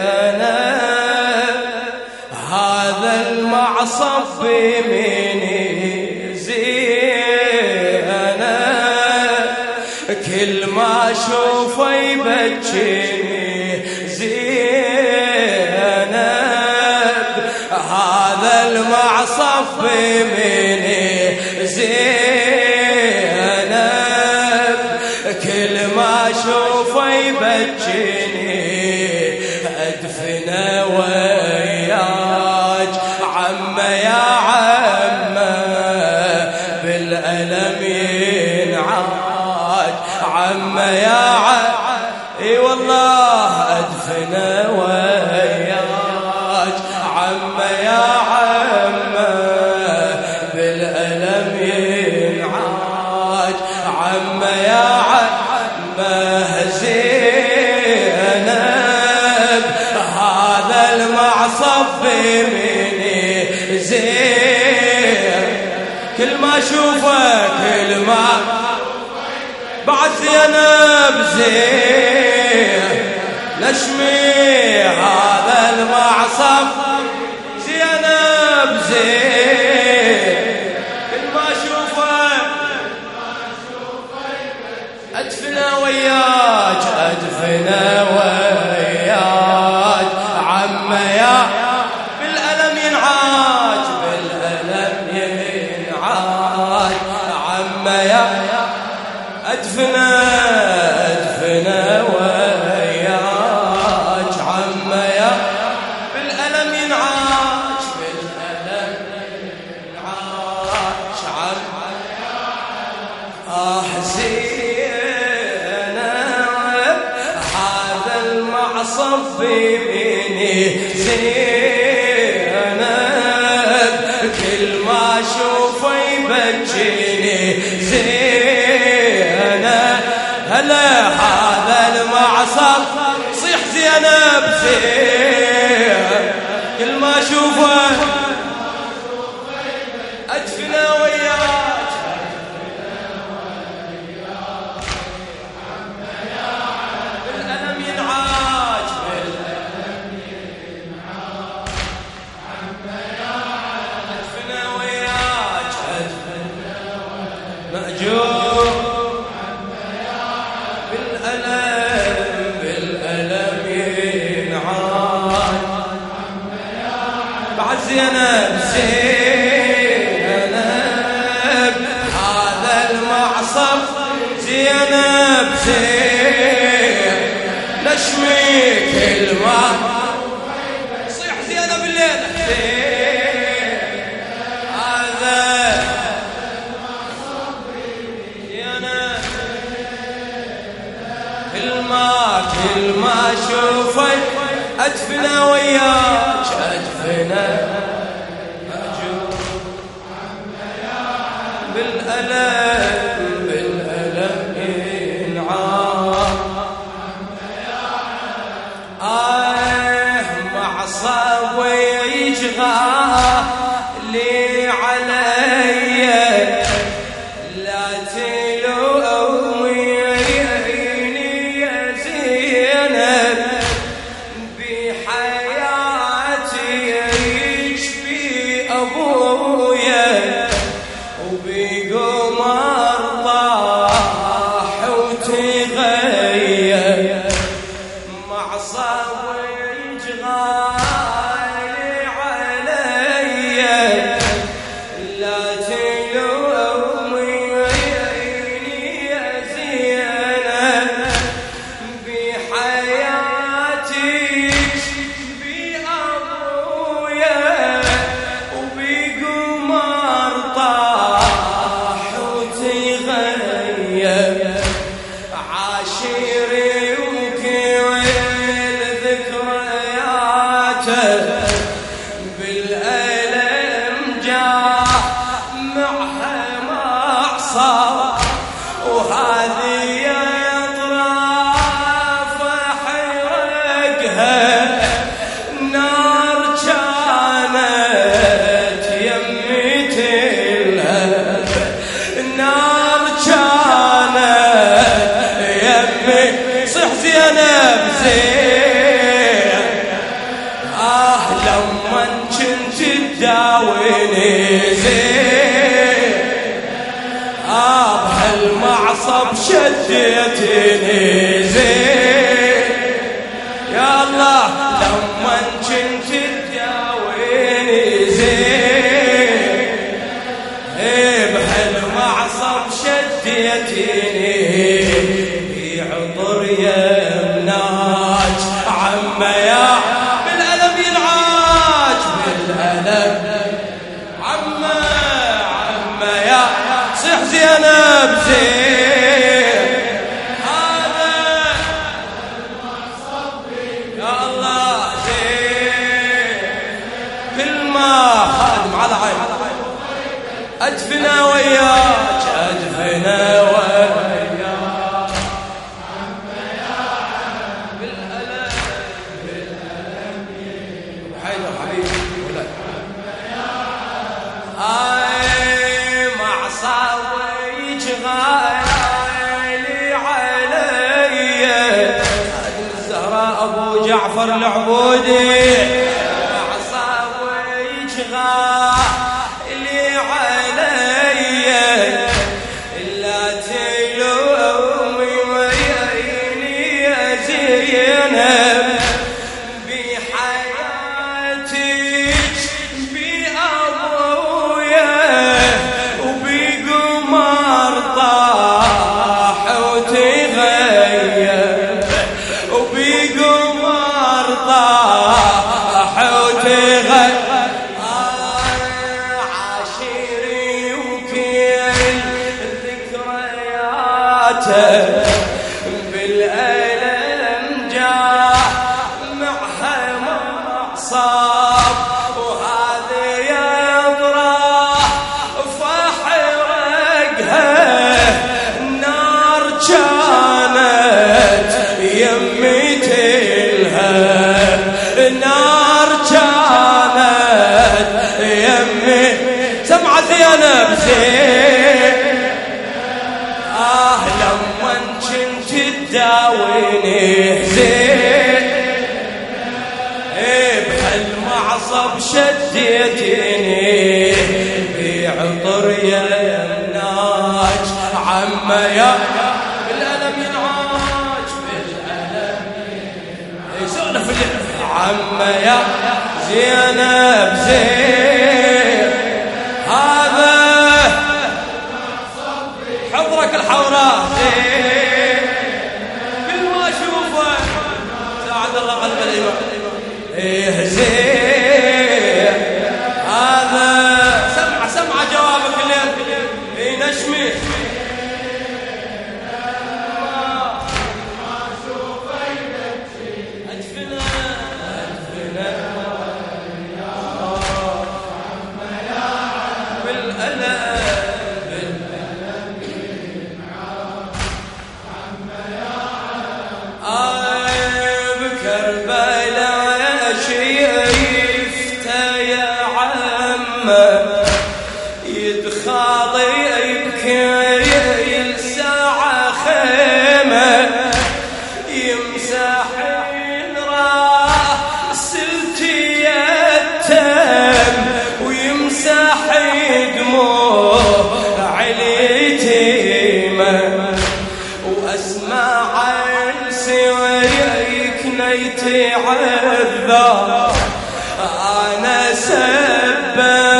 أنا هذا المعصب مني أنا كل ما أشوفه يبكيني زينا هذا المعصب مني. عم يا زين لشمي هذا المعصف زينب زين كل ما أشوفه ادفنا وياك ادفنا زينب زينب. هذا المعصر زينب زينب. نشويك الماء صيح زينب الليلة كل ما كل ما شوفك أدفنا وياك. أدفنا غالي النار جانا صح زينب آه لما كنت تداويني آه شديتني subject. جعفر العبودي. عصا ويجغا صلاتك يا ناج عما يا بالألم ينعاج بالألم سولف عما يا زينب زين هذا حضرك الحوراء كل ما اشوفه ساعد الله قلب الإمام إيه زين والذار أنا سبب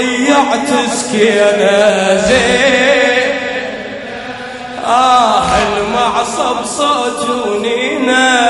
ضيعت سكينة زين. آه المعصب صوت ونينة.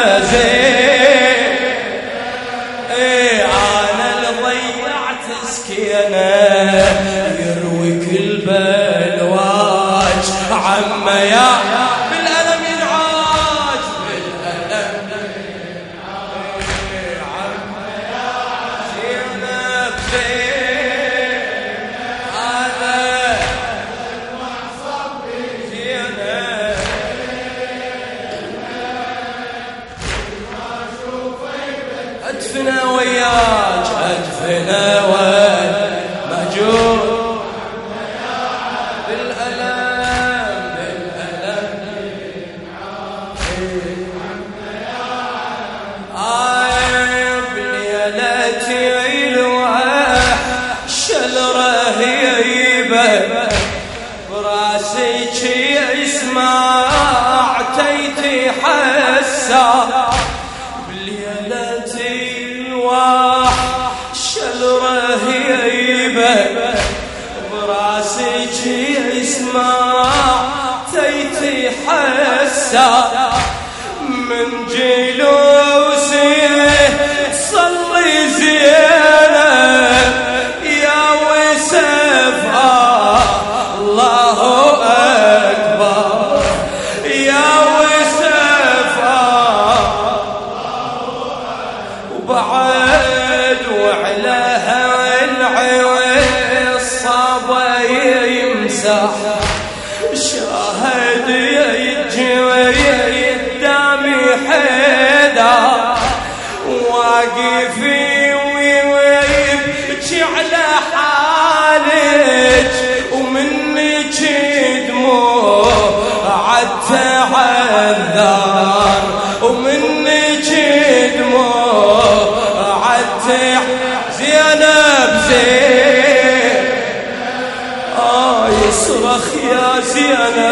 الأسى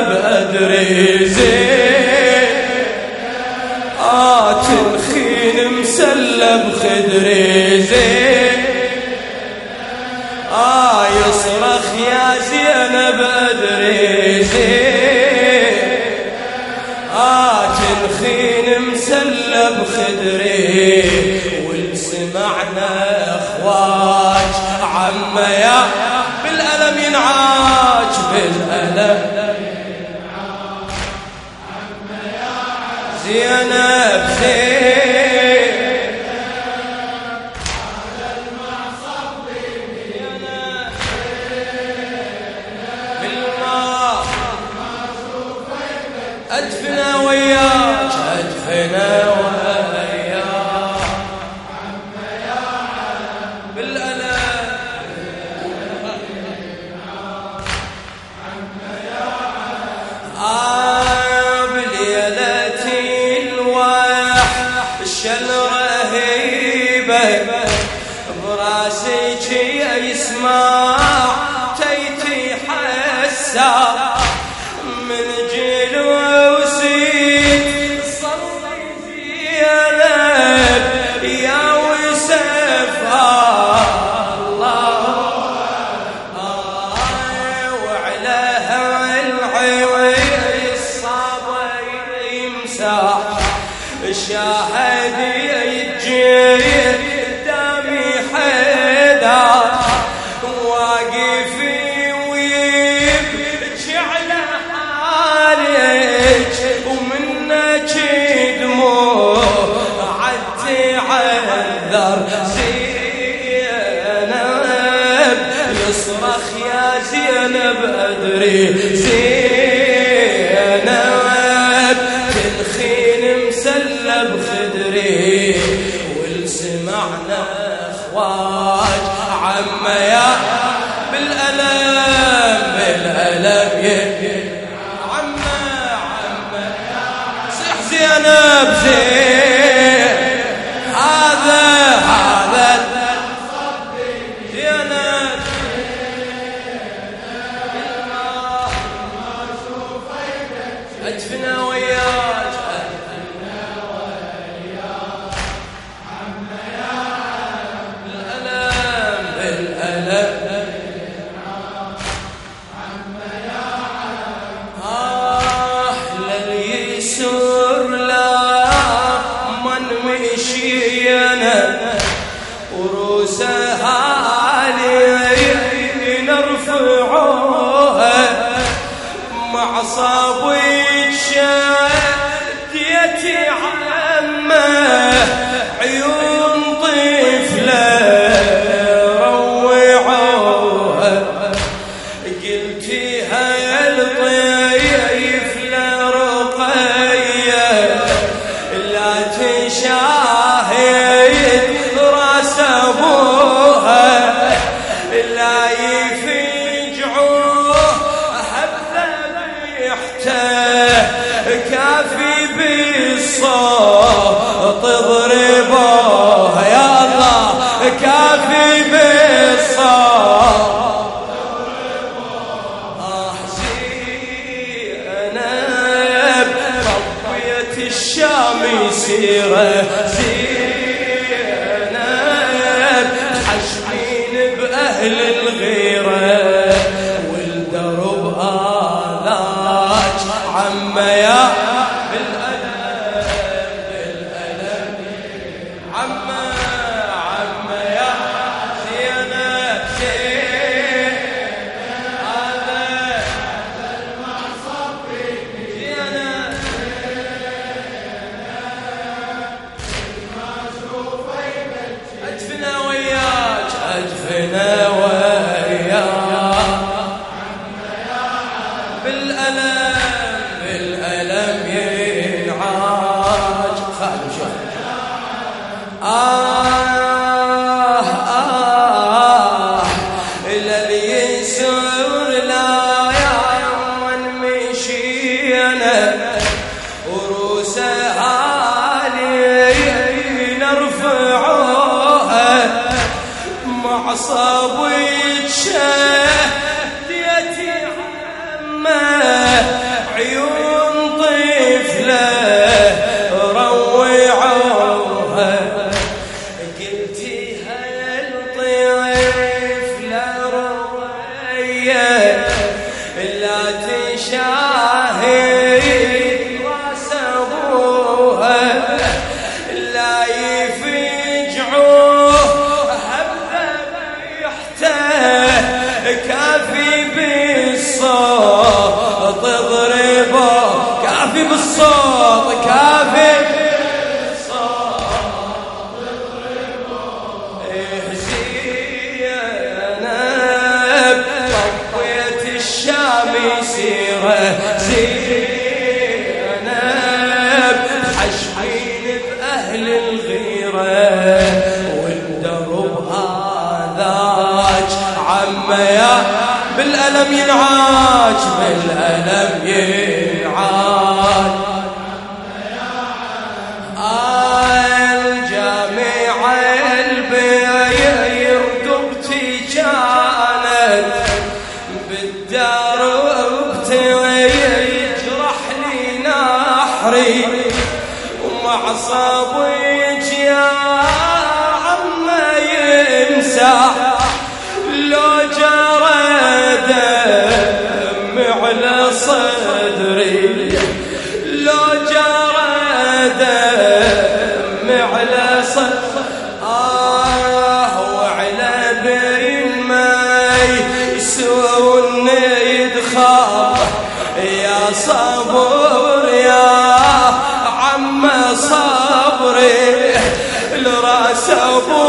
بدري زين. آت الخين مسلم خدري زين. آه يصرخ يا زينب أدري زين. آت الخين مسلم خدري ولسمعنا أخواج عم يا بالألم ينعاج بالألم زينب خير على المعصب زينب أدفنا وياك. أدفنا सब تصرخ يا زينب أدري زينب Let me so much. الألم ينعاج بالألم ينعاج صبر يا عم صبري لرأس ابو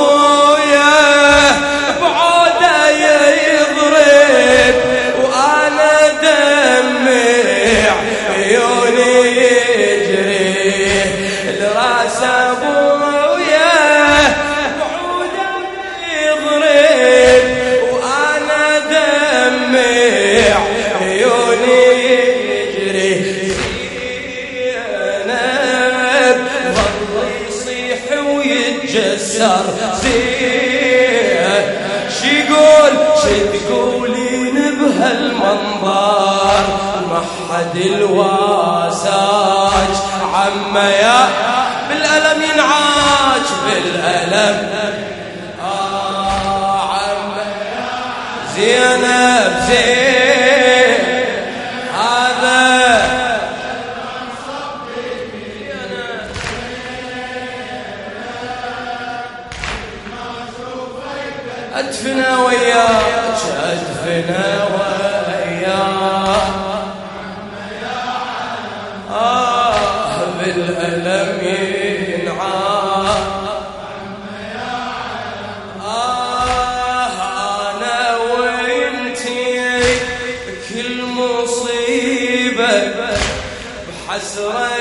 المنظر محد الواساج. عم يا بالألم ينعاج بالألم. آه عم يا زينب زينب.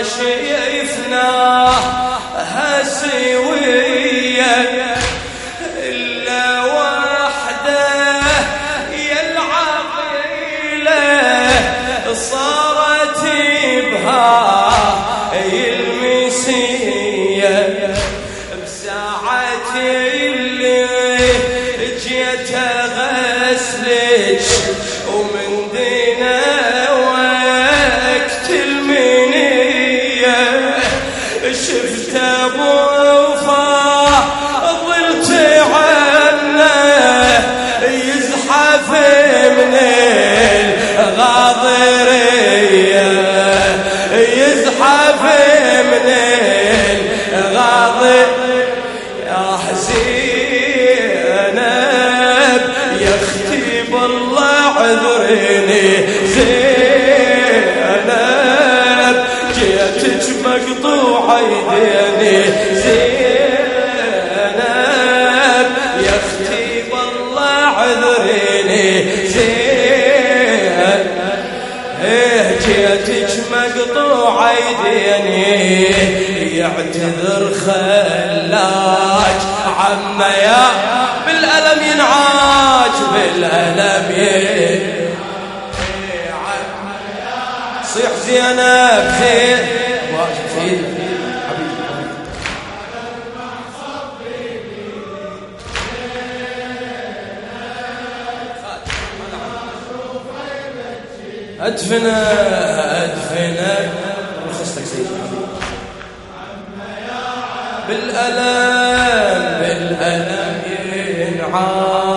شيء يفنى هسي و عذريني زينب جيتك مقطوعه يديني زينب يا أختي بالله عذريني. زينب جيتك مقطوعه يديني يعتذر خلاج. عم يا بالألم ينعاج بالألم ينعاج صيح زينب. زين زين أدفنه أدفنه رخصتك سيدي بالألم بالألم ينعاد